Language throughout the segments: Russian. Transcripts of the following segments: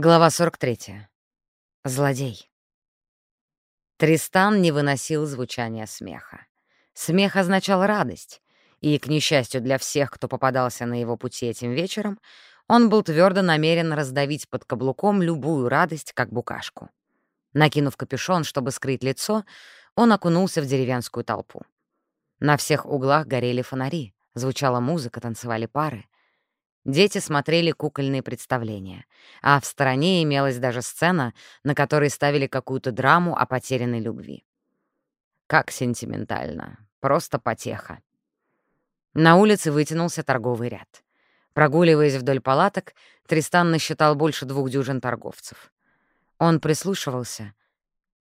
Глава 43. Злодей. Тристан не выносил звучания смеха. Смех означал радость, и, к несчастью для всех, кто попадался на его пути этим вечером, он был твердо намерен раздавить под каблуком любую радость, как букашку. Накинув капюшон, чтобы скрыть лицо, он окунулся в деревенскую толпу. На всех углах горели фонари, звучала музыка, танцевали пары. Дети смотрели кукольные представления, а в стороне имелась даже сцена, на которой ставили какую-то драму о потерянной любви. Как сентиментально. Просто потеха. На улице вытянулся торговый ряд. Прогуливаясь вдоль палаток, Тристан насчитал больше двух дюжин торговцев. Он прислушивался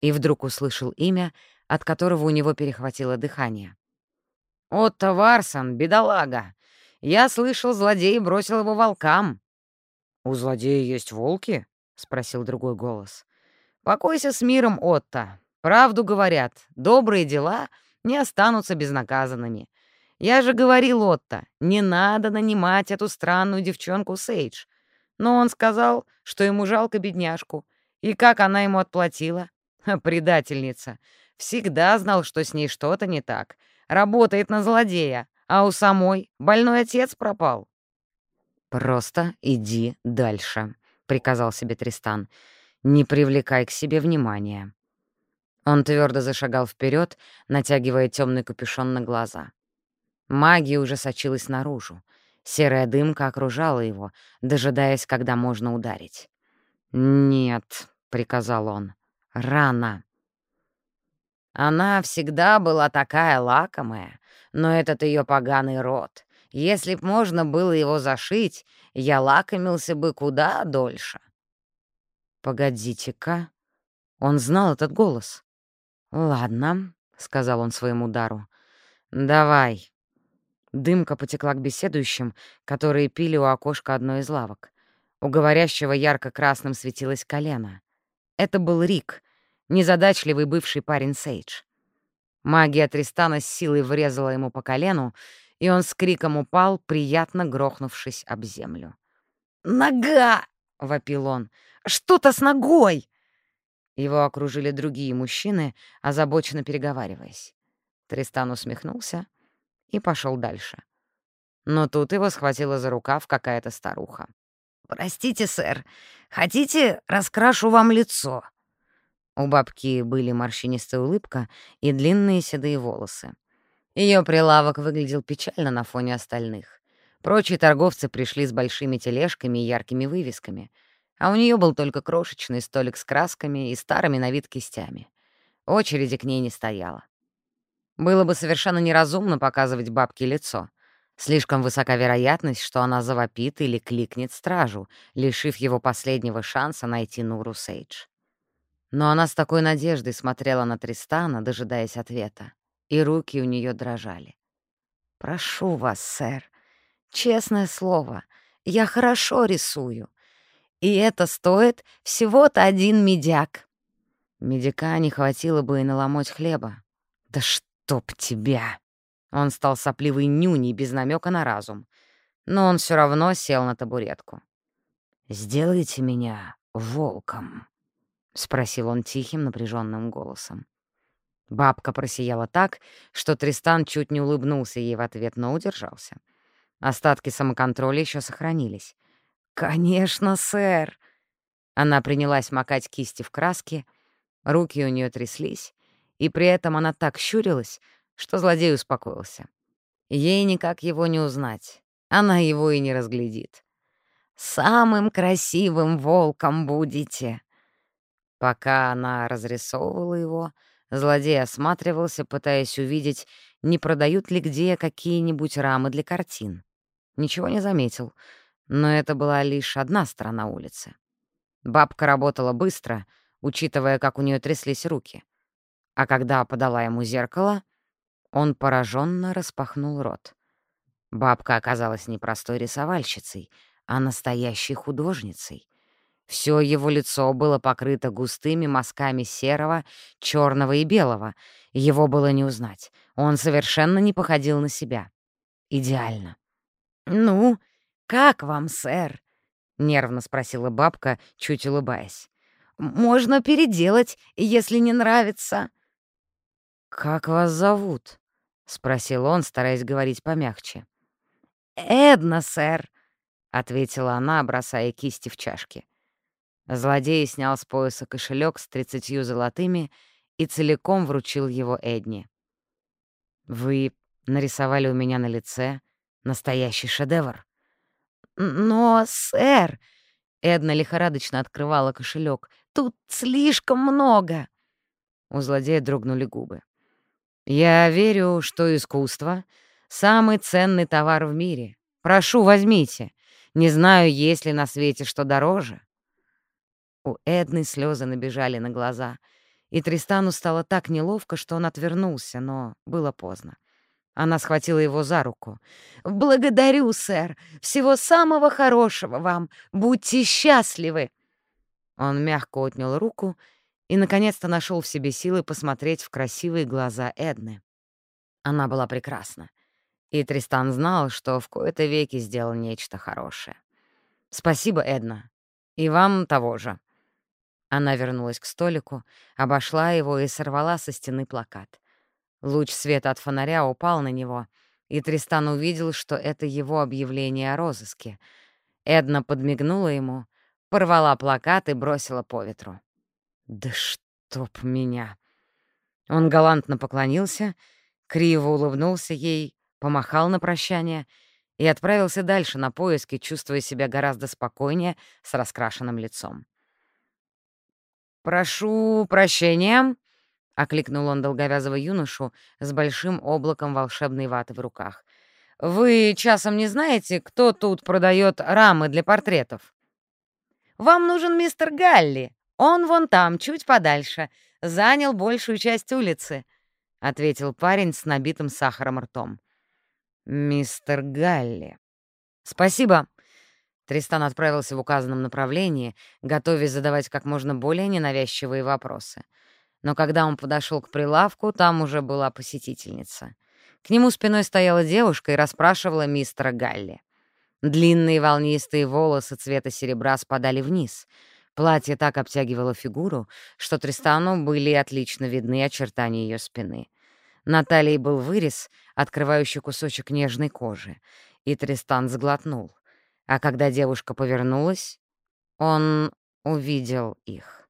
и вдруг услышал имя, от которого у него перехватило дыхание. «Отто Варсон, бедолага! Я слышал, злодей бросил его волкам». «У злодея есть волки?» — спросил другой голос. «Покойся с миром, Отто. Правду говорят, добрые дела не останутся безнаказанными. Я же говорил Отто, не надо нанимать эту странную девчонку Сейдж. Но он сказал, что ему жалко бедняжку. И как она ему отплатила? Предательница. Всегда знал, что с ней что-то не так. Работает на злодея, а у самой больной отец пропал. «Просто иди дальше», — приказал себе Тристан. «Не привлекай к себе внимания». Он твердо зашагал вперед, натягивая темный капюшон на глаза. Магия уже сочилась наружу. Серая дымка окружала его, дожидаясь, когда можно ударить. «Нет», — приказал он, — «рано». Она всегда была такая лакомая, но этот ее поганый рот. Если б можно было его зашить, я лакомился бы куда дольше. «Погодите-ка». Он знал этот голос. «Ладно», — сказал он своему дару. «Давай». Дымка потекла к беседующим, которые пили у окошка одной из лавок. У говорящего ярко-красным светилось колено. Это был Рик, незадачливый бывший парень Сейдж. Магия Тристана с силой врезала ему по колену, и он с криком упал, приятно грохнувшись об землю. «Нога!» — вопил он. «Что-то с ногой!» Его окружили другие мужчины, озабоченно переговариваясь. Тристан усмехнулся и пошел дальше. Но тут его схватила за рукав какая-то старуха. «Простите, сэр, хотите, раскрашу вам лицо?» У бабки были морщинистая улыбка и длинные седые волосы. Ее прилавок выглядел печально на фоне остальных. Прочие торговцы пришли с большими тележками и яркими вывесками, а у нее был только крошечный столик с красками и старыми на вид кистями. Очереди к ней не стояло. Было бы совершенно неразумно показывать бабке лицо. Слишком высока вероятность, что она завопит или кликнет стражу, лишив его последнего шанса найти Нуру Сейдж. Но она с такой надеждой смотрела на Тристана, дожидаясь ответа, и руки у нее дрожали. «Прошу вас, сэр, честное слово, я хорошо рисую, и это стоит всего-то один медяк». Медика не хватило бы и наломать хлеба. «Да чтоб тебя!» Он стал сопливой нюней без намека на разум, но он все равно сел на табуретку. «Сделайте меня волком», — спросил он тихим, напряженным голосом. Бабка просияла так, что Тристан чуть не улыбнулся ей в ответ, но удержался. Остатки самоконтроля еще сохранились. «Конечно, сэр!» Она принялась макать кисти в краске, руки у нее тряслись, и при этом она так щурилась, что злодей успокоился. Ей никак его не узнать, она его и не разглядит. «Самым красивым волком будете!» Пока она разрисовывала его, злодей осматривался, пытаясь увидеть, не продают ли где какие-нибудь рамы для картин. Ничего не заметил, но это была лишь одна сторона улицы. Бабка работала быстро, учитывая, как у нее тряслись руки. А когда подала ему зеркало, он пораженно распахнул рот. Бабка оказалась не простой рисовальщицей, а настоящей художницей — все его лицо было покрыто густыми мазками серого, черного и белого. Его было не узнать. Он совершенно не походил на себя. Идеально. «Ну, как вам, сэр?» — нервно спросила бабка, чуть улыбаясь. «Можно переделать, если не нравится». «Как вас зовут?» — спросил он, стараясь говорить помягче. «Эдна, сэр», — ответила она, бросая кисти в чашки. Злодей снял с пояса кошелек с тридцатью золотыми и целиком вручил его Эдне. «Вы нарисовали у меня на лице настоящий шедевр». «Но, сэр...» — Эдна лихорадочно открывала кошелек. «Тут слишком много!» У злодея дрогнули губы. «Я верю, что искусство — самый ценный товар в мире. Прошу, возьмите. Не знаю, есть ли на свете что дороже». У Эдны слезы набежали на глаза, и Тристану стало так неловко, что он отвернулся, но было поздно. Она схватила его за руку. «Благодарю, сэр! Всего самого хорошего вам! Будьте счастливы!» Он мягко отнял руку и, наконец-то, нашел в себе силы посмотреть в красивые глаза Эдны. Она была прекрасна, и Тристан знал, что в кои-то веки сделал нечто хорошее. «Спасибо, Эдна. И вам того же». Она вернулась к столику, обошла его и сорвала со стены плакат. Луч света от фонаря упал на него, и Тристан увидел, что это его объявление о розыске. Эдна подмигнула ему, порвала плакат и бросила по ветру. «Да чтоб меня!» Он галантно поклонился, криво улыбнулся ей, помахал на прощание и отправился дальше на поиски, чувствуя себя гораздо спокойнее с раскрашенным лицом. «Прошу прощения», — окликнул он долговязого юношу с большим облаком волшебной ваты в руках. «Вы часом не знаете, кто тут продает рамы для портретов?» «Вам нужен мистер Галли. Он вон там, чуть подальше. Занял большую часть улицы», — ответил парень с набитым сахаром ртом. «Мистер Галли». «Спасибо», Тристан отправился в указанном направлении, готовясь задавать как можно более ненавязчивые вопросы. Но когда он подошел к прилавку, там уже была посетительница. К нему спиной стояла девушка и расспрашивала мистера Галли. Длинные волнистые волосы цвета серебра спадали вниз. Платье так обтягивало фигуру, что Тристану были отлично видны очертания ее спины. На талии был вырез, открывающий кусочек нежной кожи, и Тристан сглотнул — а когда девушка повернулась, он увидел их.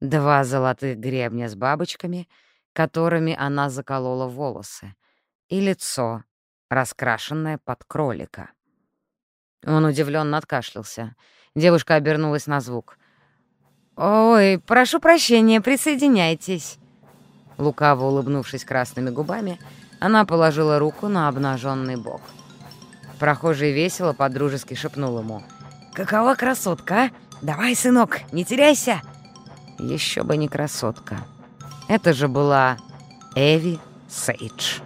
Два золотых гребня с бабочками, которыми она заколола волосы, и лицо, раскрашенное под кролика. Он удивленно откашлялся. Девушка обернулась на звук. «Ой, прошу прощения, присоединяйтесь». Лукаво улыбнувшись красными губами, она положила руку на обнаженный бок — Прохожий весело подружески шепнул ему. «Какова красотка, а? Давай, сынок, не теряйся!» Еще бы не красотка. Это же была Эви Сейдж.